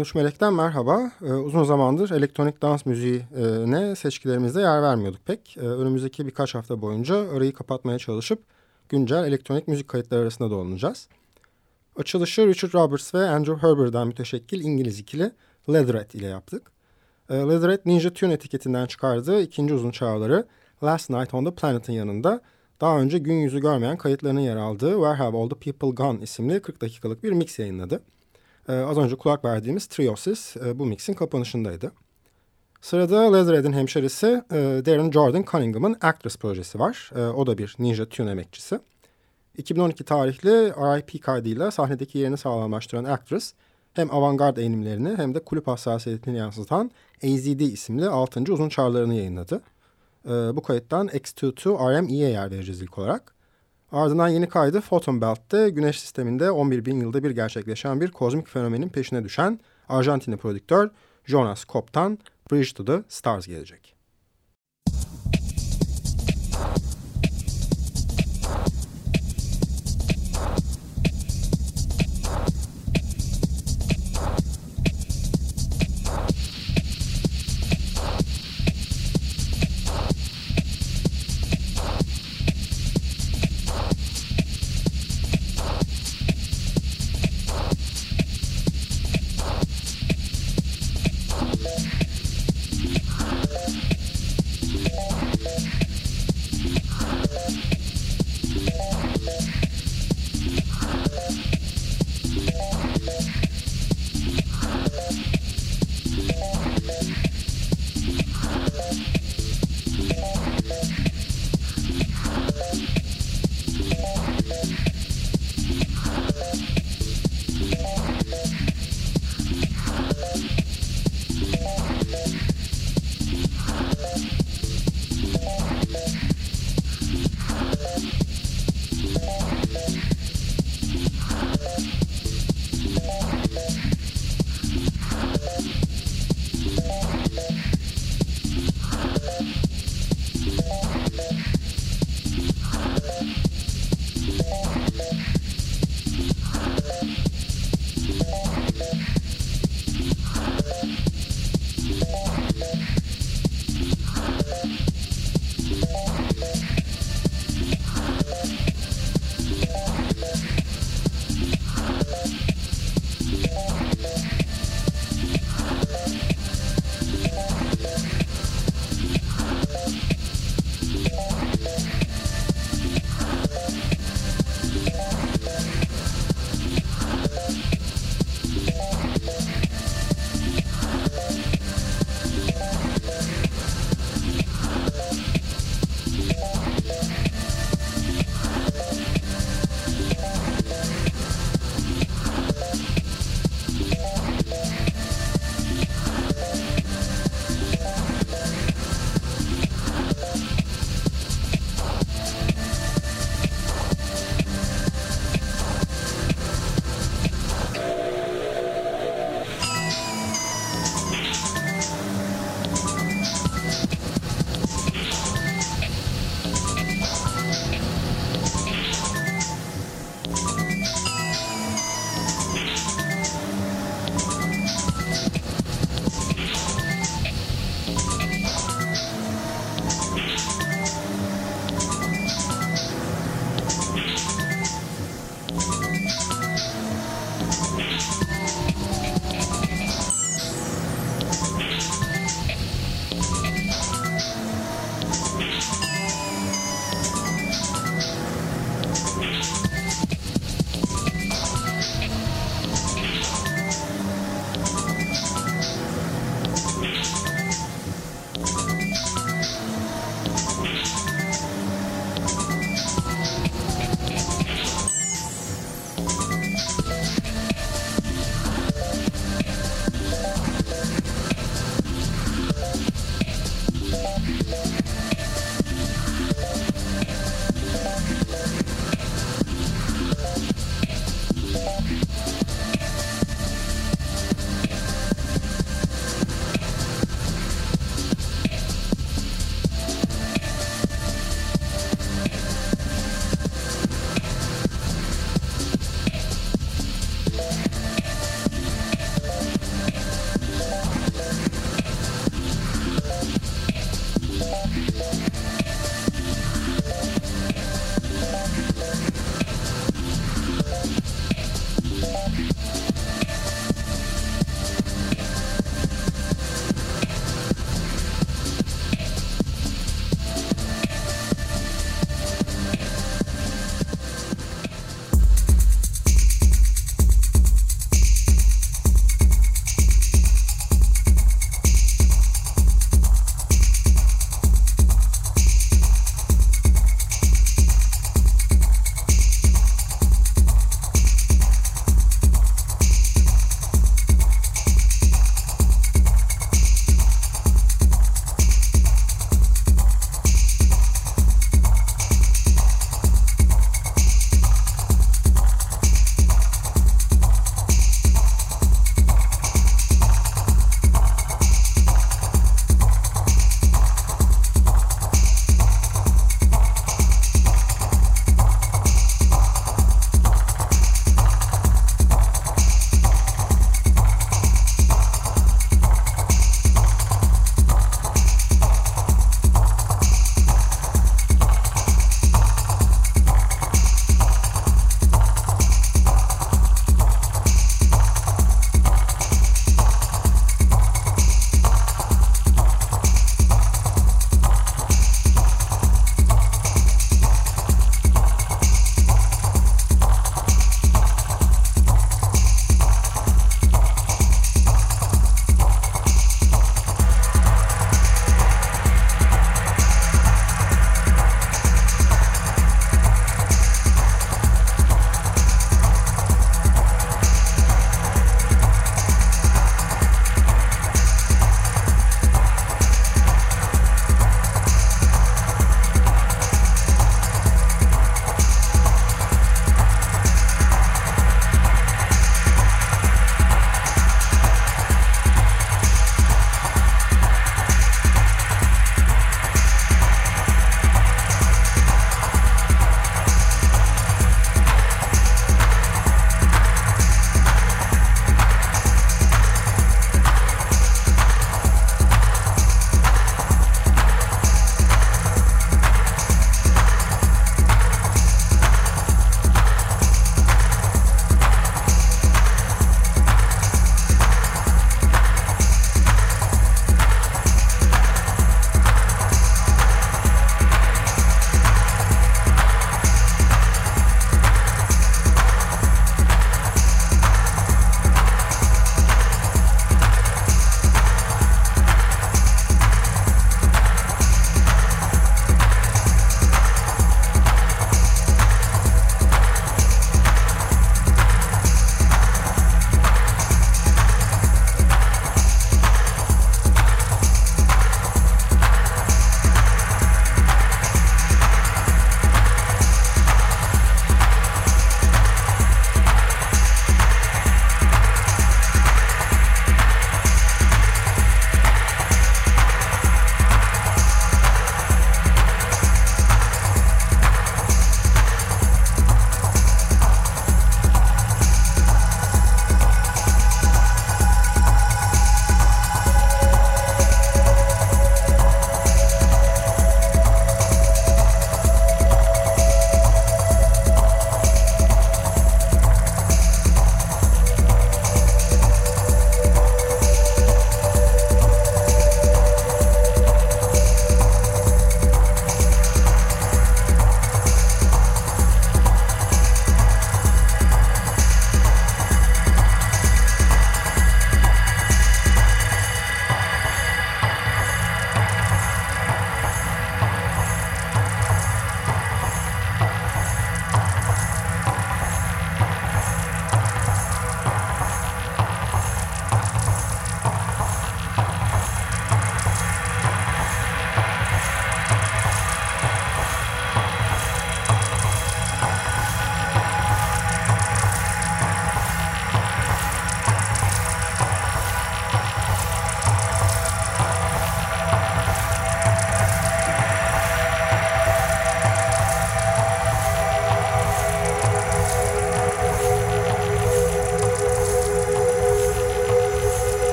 13 Melek'ten merhaba. Ee, uzun zamandır elektronik dans müziğine seçkilerimizde yer vermiyorduk pek. Ee, önümüzdeki birkaç hafta boyunca arayı kapatmaya çalışıp güncel elektronik müzik kayıtları arasında dolanacağız. Açılışı Richard Roberts ve Andrew Herber'dan müteşekkil İngiliz ikili Leatherette ile yaptık. Ee, Leatherette Ninja Tune etiketinden çıkardığı ikinci uzun çağları Last Night on the Planet'ın yanında daha önce gün yüzü görmeyen kayıtlarının yer aldığı Where Have All the People Gone isimli 40 dakikalık bir mix yayınladı. Ee, az önce kulak verdiğimiz Triosis e, bu mixin kapanışındaydı. Sırada Leatherhead'in hemşerisi e, Darren Jordan Cunningham'ın Actress projesi var. E, o da bir Ninja Tune emekçisi. 2012 tarihli R.I.P. kaydıyla sahnedeki yerini sağlamlaştıran Actress hem avantgard eğilimlerini hem de kulüp hassasiyetini yansıtan AZD isimli 6. uzun çağrılarını yayınladı. E, bu kayıttan X22 RME'ye yer vereceğiz ilk olarak. Ardından yeni kaydı Photon Belt'te Güneş sisteminde 11 bin yılda bir gerçekleşen bir kozmik fenomenin peşine düşen Arjantinli prodüktör Jonas Kop'tan Bridge to the Stars gelecek.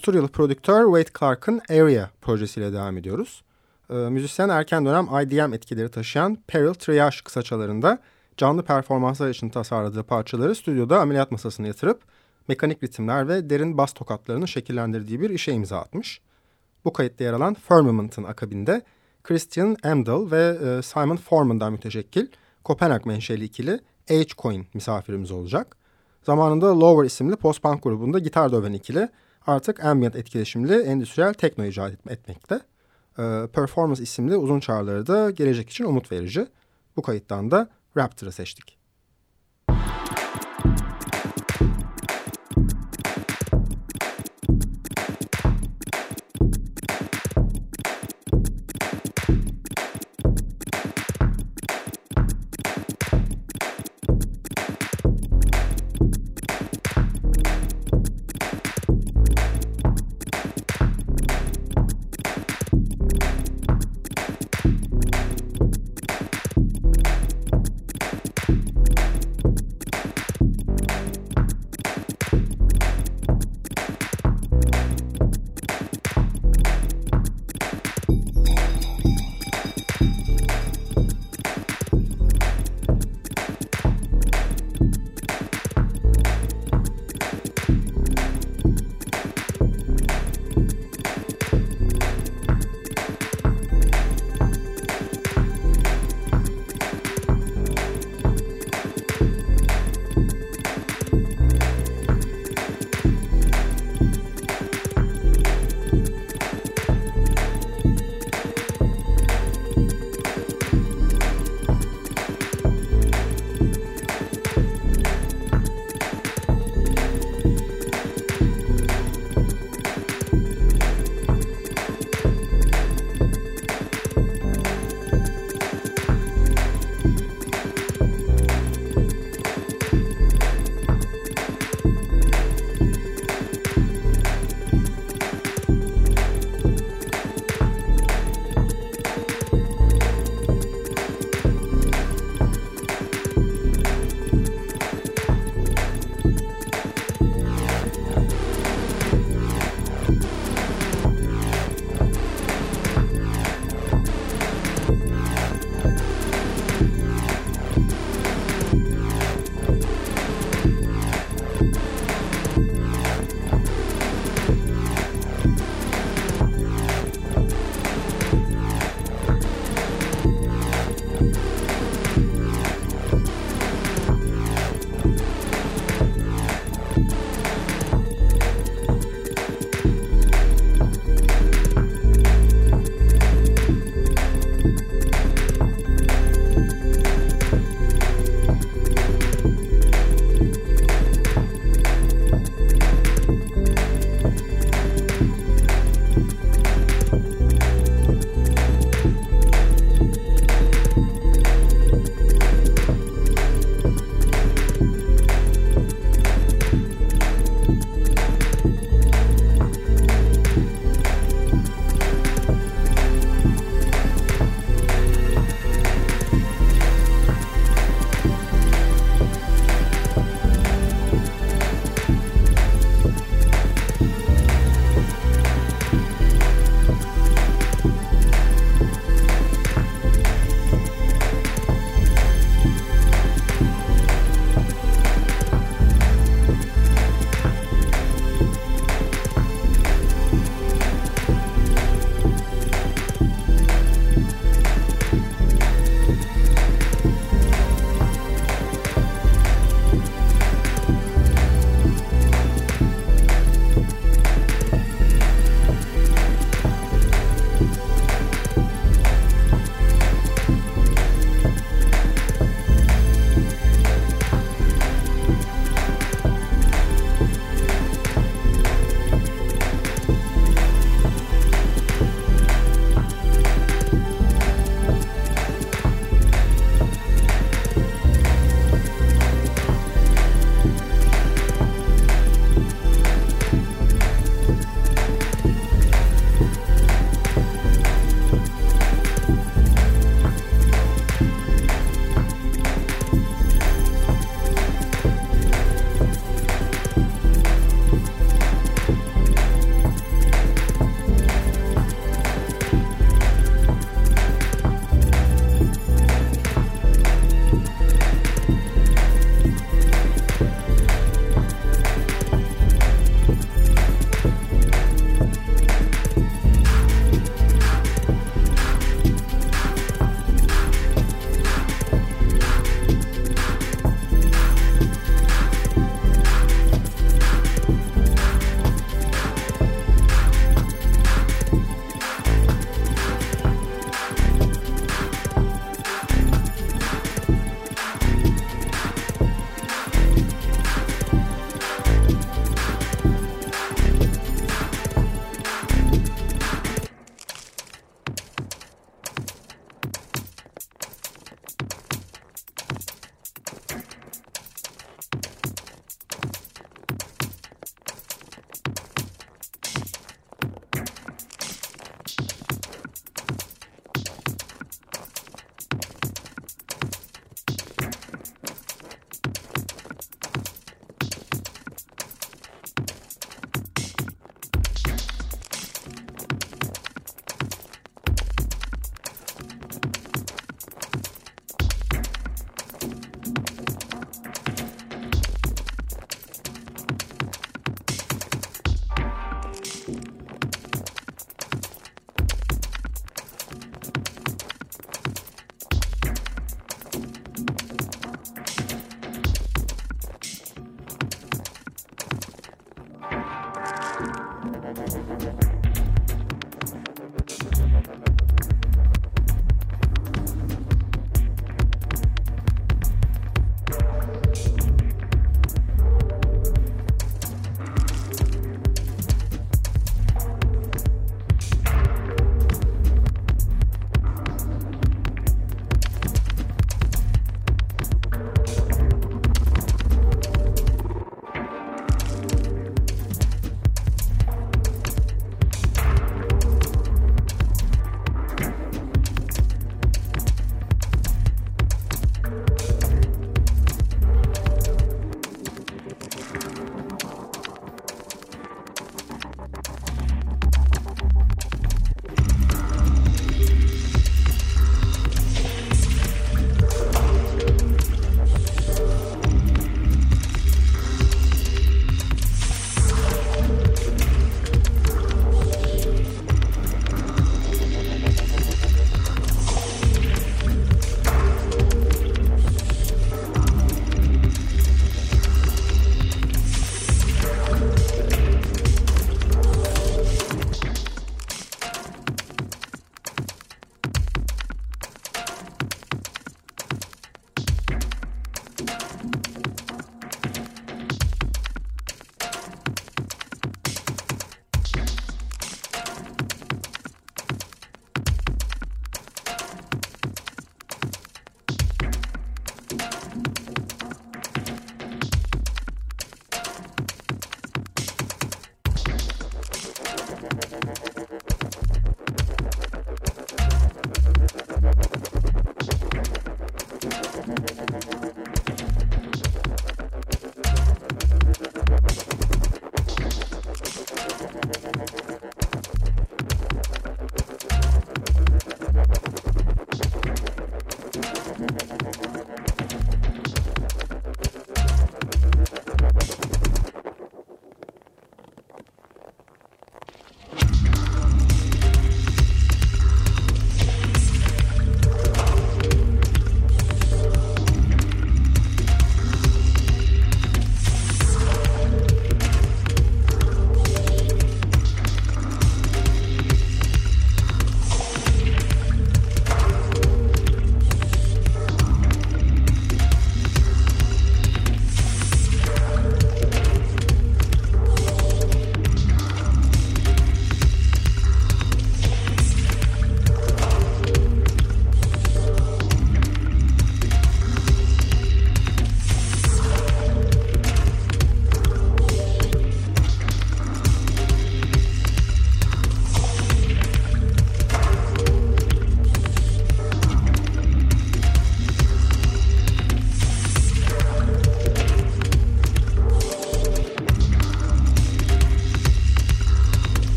Avusturyalı prodüktör Wade Clark'ın Area projesiyle devam ediyoruz. E, müzisyen erken dönem IDM etkileri taşıyan Peril Triage kısaçalarında canlı performanslar için tasarladığı parçaları stüdyoda ameliyat masasına yatırıp mekanik ritimler ve derin bas tokatlarını şekillendirdiği bir işe imza atmış. Bu kayıtta yer alan Firmament'ın akabinde Christian Amdahl ve e, Simon Forman'dan müteşekkil Kopenhag menşeli ikili H-Coin misafirimiz olacak. Zamanında Lower isimli post-punk grubunda gitar döven ikili artık ambient etkileşimli endüstriyel tekno icat etmekte. E, Performance isimli uzun çağrıları da gelecek için umut verici. Bu kayıttan da Raptor'ı seçtik.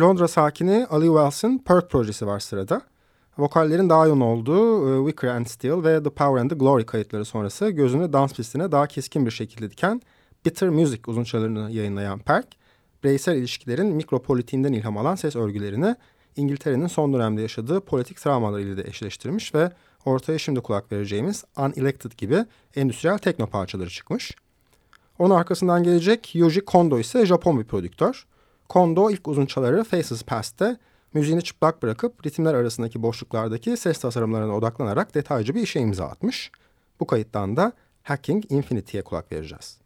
Londra sakini Ali Wells'ın Perk projesi var sırada. Vokallerin daha yoğun olduğu e, Wicker and Steel ve The Power and the Glory kayıtları sonrası gözünü dans pistine daha keskin bir şekilde diken Bitter Music uzunçalarını yayınlayan Perk, bireysel ilişkilerin mikropolitiğinden ilham alan ses örgülerini İngiltere'nin son dönemde yaşadığı politik travmalarıyla da eşleştirmiş ve ortaya şimdi kulak vereceğimiz Unelected gibi endüstriyel tekno parçaları çıkmış. Onun arkasından gelecek Yuji Kondo ise Japon bir prodüktör. Kondo ilk uzunçaları Faces Past'te müziğini çıplak bırakıp ritimler arasındaki boşluklardaki ses tasarımlarına odaklanarak detaycı bir işe imza atmış. Bu kayıttan da Hacking Infinity'ye kulak vereceğiz.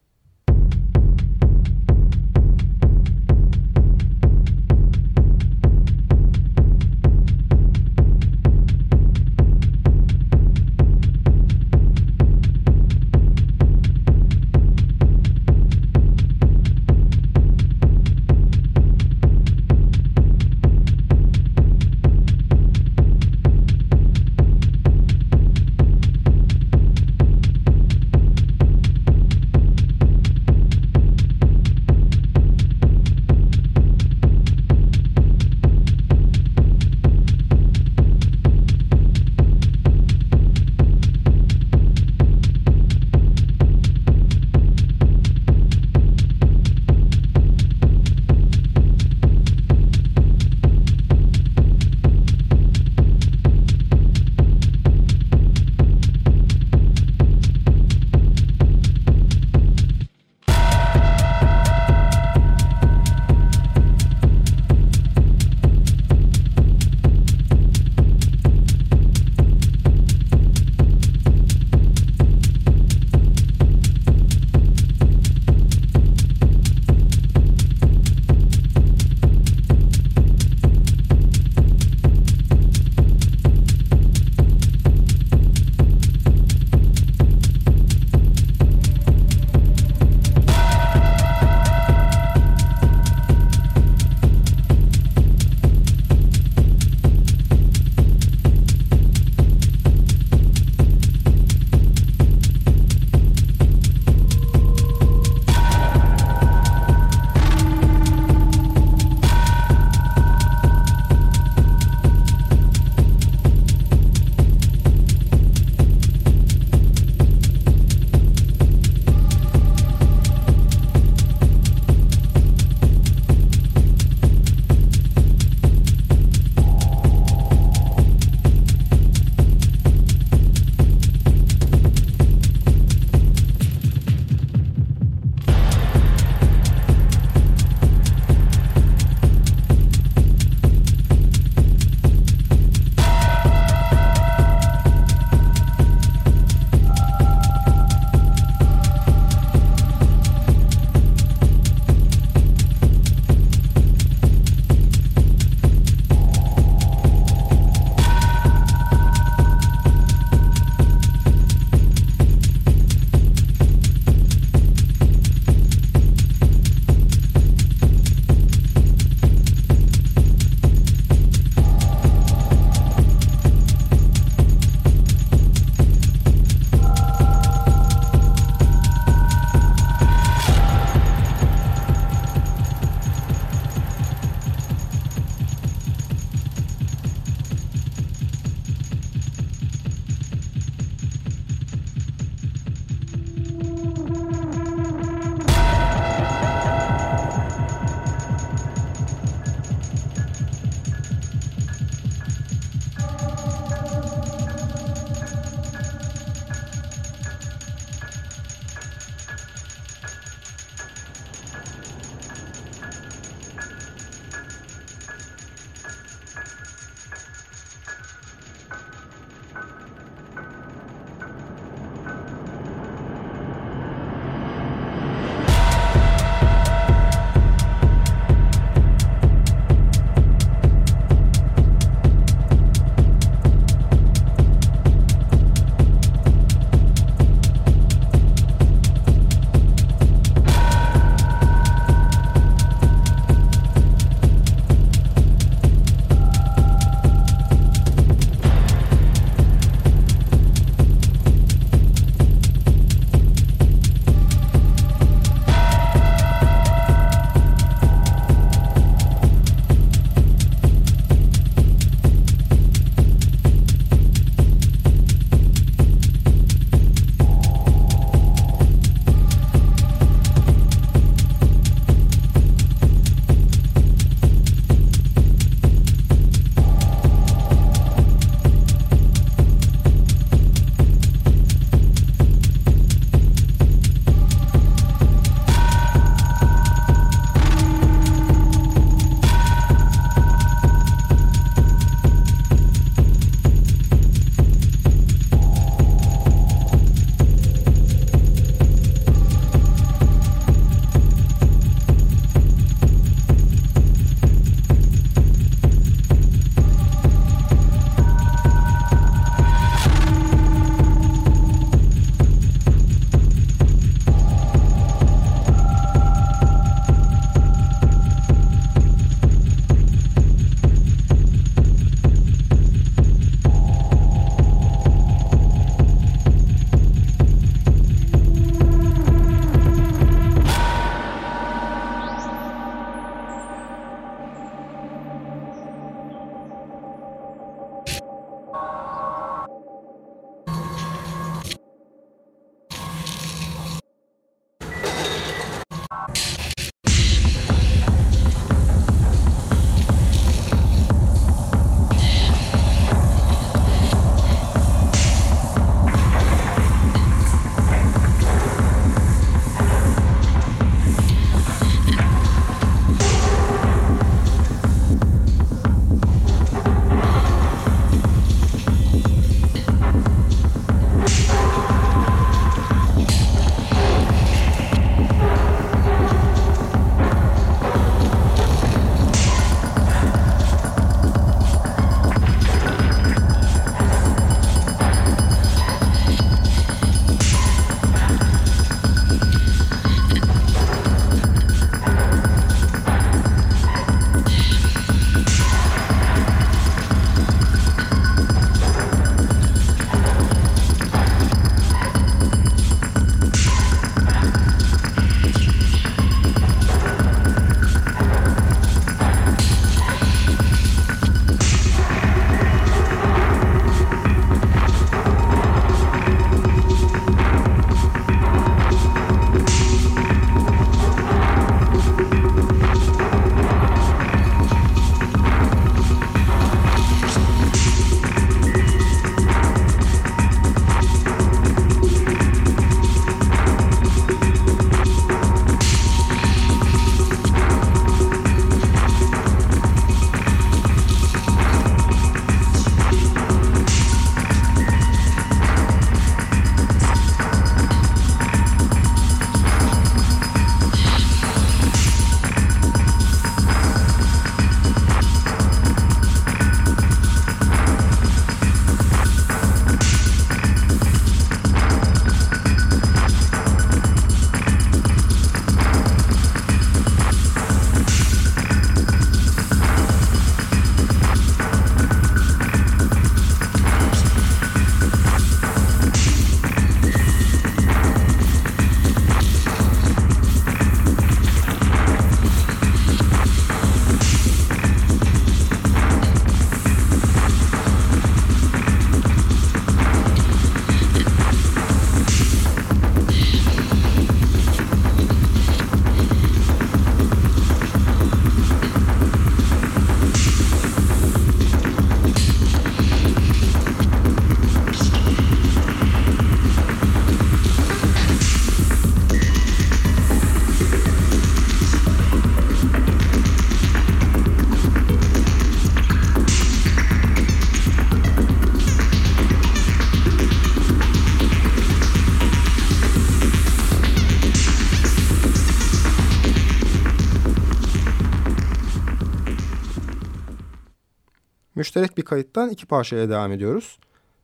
Müşterek bir kayıttan iki parçaya devam ediyoruz.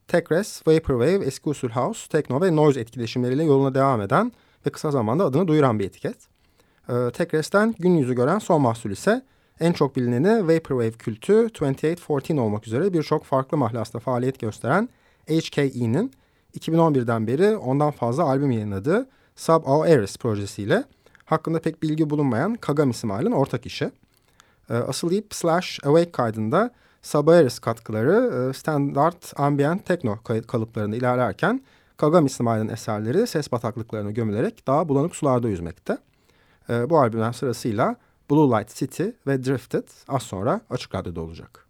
Tekres, Vaporwave, eski usul house, techno ve noise etkileşimleriyle yoluna devam eden ve kısa zamanda adını duyuran bir etiket. Ee, Tekres'ten gün yüzü gören son mahsul ise en çok bilineni Vaporwave kültü 2814 olmak üzere birçok farklı mahlasta faaliyet gösteren HKE'nin 2011'den beri ondan fazla albüm yayınladığı Sub Aeris projesiyle hakkında pek bilgi bulunmayan Kagami Smile'ın ortak işi. Ee, Asleep slash Awake kaydında Sub Aeris katkıları e, standart ambient techno kalıplarında ilerlerken Kagami Smile'ın eserleri ses bataklıklarına gömülerek daha bulanık sularda yüzmekte. Ee, bu albümden sırasıyla Blue Light City ve Drifted az sonra Açık Radyo'da olacak.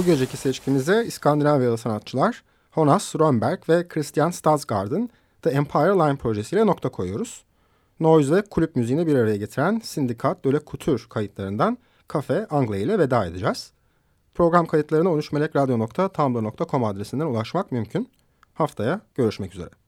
Bu geceki seçkimize İskandinavyalı sanatçılar Jonas Rönnberg ve Christian Stadsgarden The Empire Line projesiyle nokta koyuyoruz. Noise ve kulüp müziğini bir araya getiren Sindikat Döle Kutur kayıtlarından Cafe Angle ile veda edeceğiz. Program kayıtlarına 13melekradyo.tumblr.com adresinden ulaşmak mümkün. Haftaya görüşmek üzere.